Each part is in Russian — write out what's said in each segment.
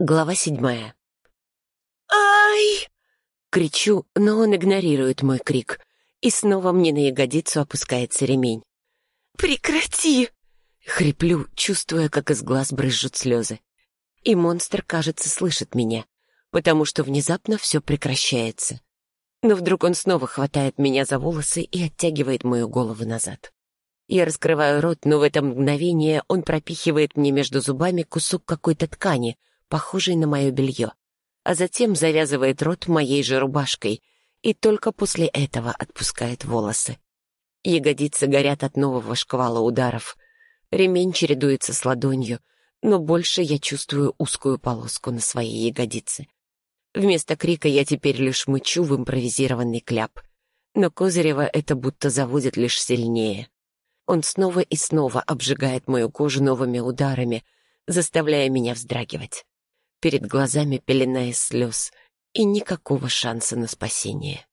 Глава седьмая. «Ай!» Кричу, но он игнорирует мой крик, и снова мне на ягодицу опускается ремень. «Прекрати!» Хриплю, чувствуя, как из глаз брызжут слезы. И монстр, кажется, слышит меня, потому что внезапно все прекращается. Но вдруг он снова хватает меня за волосы и оттягивает мою голову назад. Я раскрываю рот, но в это мгновение он пропихивает мне между зубами кусок какой-то ткани, похожий на мое белье, а затем завязывает рот моей же рубашкой и только после этого отпускает волосы. Ягодицы горят от нового шквала ударов. Ремень чередуется с ладонью, но больше я чувствую узкую полоску на своей ягодице. Вместо крика я теперь лишь мычу в импровизированный кляп. Но Козырева это будто заводит лишь сильнее. Он снова и снова обжигает мою кожу новыми ударами, заставляя меня вздрагивать. Перед глазами пелена из слез, и никакого шанса на спасение.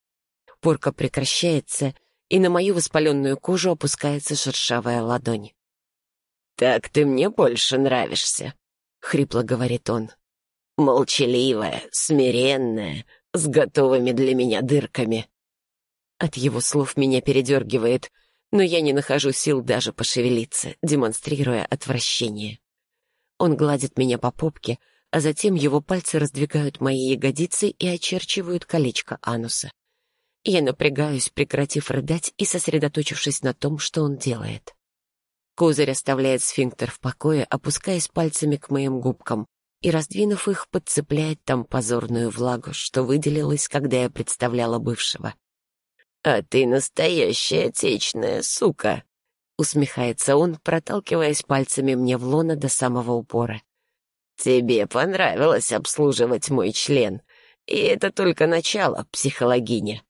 Порка прекращается, и на мою воспаленную кожу опускается шершавая ладонь. «Так ты мне больше нравишься», — хрипло говорит он. «Молчаливая, смиренная, с готовыми для меня дырками». От его слов меня передергивает, но я не нахожу сил даже пошевелиться, демонстрируя отвращение. Он гладит меня по попке, а затем его пальцы раздвигают мои ягодицы и очерчивают колечко ануса. Я напрягаюсь, прекратив рыдать и сосредоточившись на том, что он делает. Козырь оставляет сфинктер в покое, опускаясь пальцами к моим губкам, и, раздвинув их, подцепляет там позорную влагу, что выделилась, когда я представляла бывшего. «А ты настоящая отечная сука!» — усмехается он, проталкиваясь пальцами мне в лоно до самого упора. «Тебе понравилось обслуживать мой член, и это только начало, психологиня.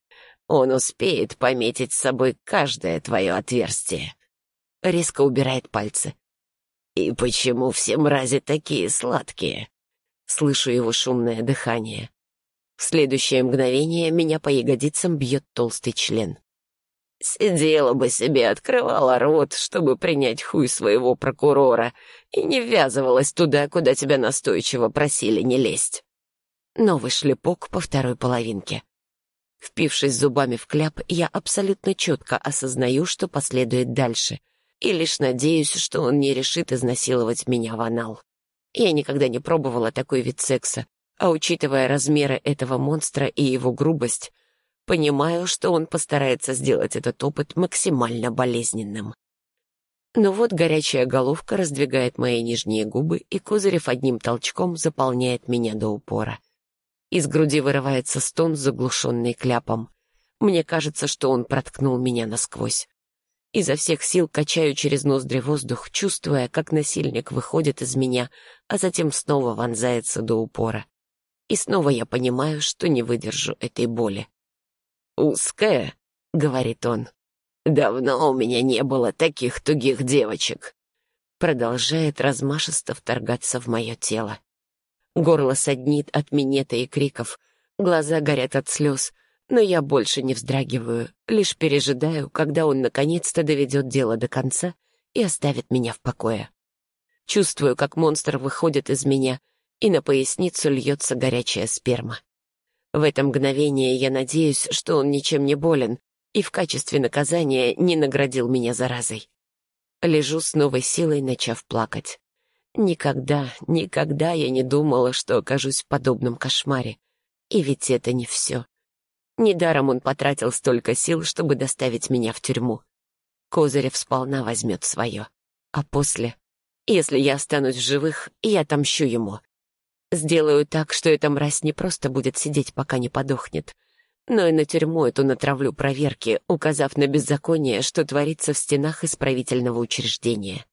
Он успеет пометить с собой каждое твое отверстие». Резко убирает пальцы. «И почему все мрази такие сладкие?» Слышу его шумное дыхание. В следующее мгновение меня по ягодицам бьет толстый член. Сидела бы себе, открывала рот, чтобы принять хуй своего прокурора, и не ввязывалась туда, куда тебя настойчиво просили не лезть. Новый шлепок по второй половинке. Впившись зубами в кляп, я абсолютно четко осознаю, что последует дальше, и лишь надеюсь, что он не решит изнасиловать меня в анал. Я никогда не пробовала такой вид секса, а учитывая размеры этого монстра и его грубость, Понимаю, что он постарается сделать этот опыт максимально болезненным. Но вот горячая головка раздвигает мои нижние губы, и Козырев одним толчком заполняет меня до упора. Из груди вырывается стон, заглушенный кляпом. Мне кажется, что он проткнул меня насквозь. Изо всех сил качаю через ноздри воздух, чувствуя, как насильник выходит из меня, а затем снова вонзается до упора. И снова я понимаю, что не выдержу этой боли. «Узкая», — говорит он. «Давно у меня не было таких тугих девочек». Продолжает размашисто вторгаться в мое тело. Горло саднит от минета и криков, глаза горят от слез, но я больше не вздрагиваю, лишь пережидаю, когда он наконец-то доведет дело до конца и оставит меня в покое. Чувствую, как монстр выходит из меня, и на поясницу льется горячая сперма. В это мгновение я надеюсь, что он ничем не болен и в качестве наказания не наградил меня заразой. Лежу с новой силой, начав плакать. Никогда, никогда я не думала, что окажусь в подобном кошмаре. И ведь это не все. Недаром он потратил столько сил, чтобы доставить меня в тюрьму. Козырев сполна возьмет свое. А после, если я останусь в живых, я отомщу ему. Сделаю так, что эта мразь не просто будет сидеть, пока не подохнет, но и на тюрьму эту натравлю проверки, указав на беззаконие, что творится в стенах исправительного учреждения.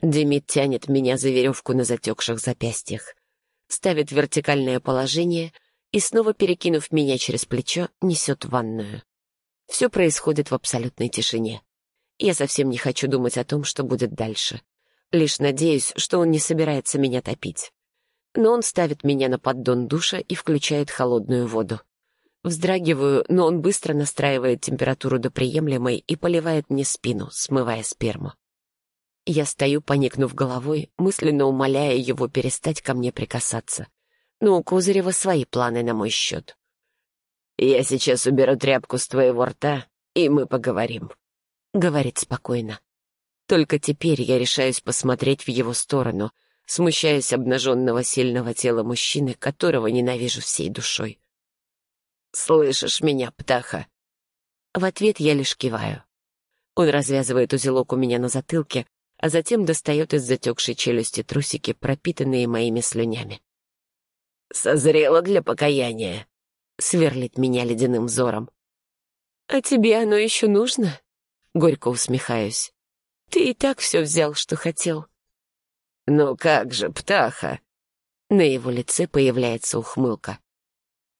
Демид тянет меня за веревку на затекших запястьях, ставит вертикальное положение и, снова перекинув меня через плечо, несет в ванную. Все происходит в абсолютной тишине. Я совсем не хочу думать о том, что будет дальше. Лишь надеюсь, что он не собирается меня топить но он ставит меня на поддон душа и включает холодную воду. Вздрагиваю, но он быстро настраивает температуру до приемлемой и поливает мне спину, смывая сперму. Я стою, поникнув головой, мысленно умоляя его перестать ко мне прикасаться. Но у Козырева свои планы на мой счет. «Я сейчас уберу тряпку с твоего рта, и мы поговорим», — говорит спокойно. Только теперь я решаюсь посмотреть в его сторону, смущаясь обнаженного сильного тела мужчины, которого ненавижу всей душой. «Слышишь меня, птаха?» В ответ я лишь киваю. Он развязывает узелок у меня на затылке, а затем достает из затекшей челюсти трусики, пропитанные моими слюнями. «Созрело для покаяния», — сверлит меня ледяным взором. «А тебе оно еще нужно?» — горько усмехаюсь. «Ты и так все взял, что хотел». «Ну как же, птаха!» На его лице появляется ухмылка.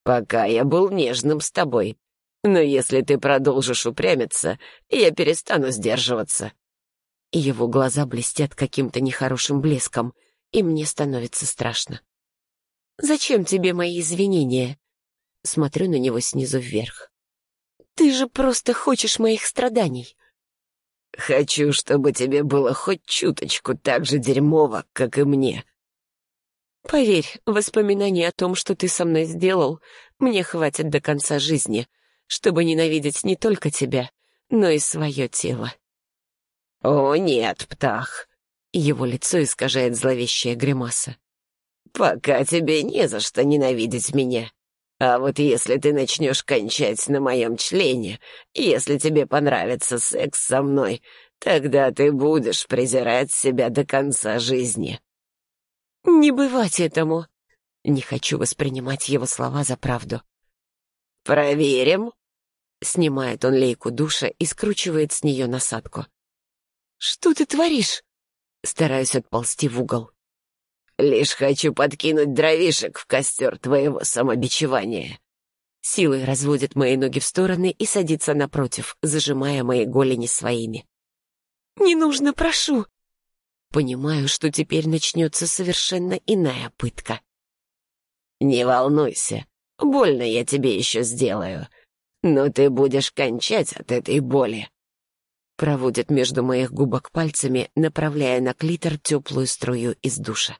«Пока я был нежным с тобой, но если ты продолжишь упрямиться, я перестану сдерживаться его глаза блестят каким-то нехорошим блеском, и мне становится страшно. «Зачем тебе мои извинения?» Смотрю на него снизу вверх. «Ты же просто хочешь моих страданий!» «Хочу, чтобы тебе было хоть чуточку так же дерьмово, как и мне». «Поверь, воспоминаний о том, что ты со мной сделал, мне хватит до конца жизни, чтобы ненавидеть не только тебя, но и свое тело». «О, нет, птах!» Его лицо искажает зловещая гримаса. «Пока тебе не за что ненавидеть меня. А вот если ты начнешь кончать на моем члене, если тебе понравится секс со мной, тогда ты будешь презирать себя до конца жизни». «Не бывать этому!» Не хочу воспринимать его слова за правду. «Проверим!» Снимает он лейку душа и скручивает с нее насадку. «Что ты творишь?» Стараюсь отползти в угол. «Лишь хочу подкинуть дровишек в костер твоего самобичевания». Силой разводит мои ноги в стороны и садится напротив, зажимая мои голени своими. «Не нужно, прошу!» Понимаю, что теперь начнется совершенно иная пытка. «Не волнуйся, больно я тебе еще сделаю, но ты будешь кончать от этой боли проводит между моих губок пальцами, направляя на клитор теплую струю из душа.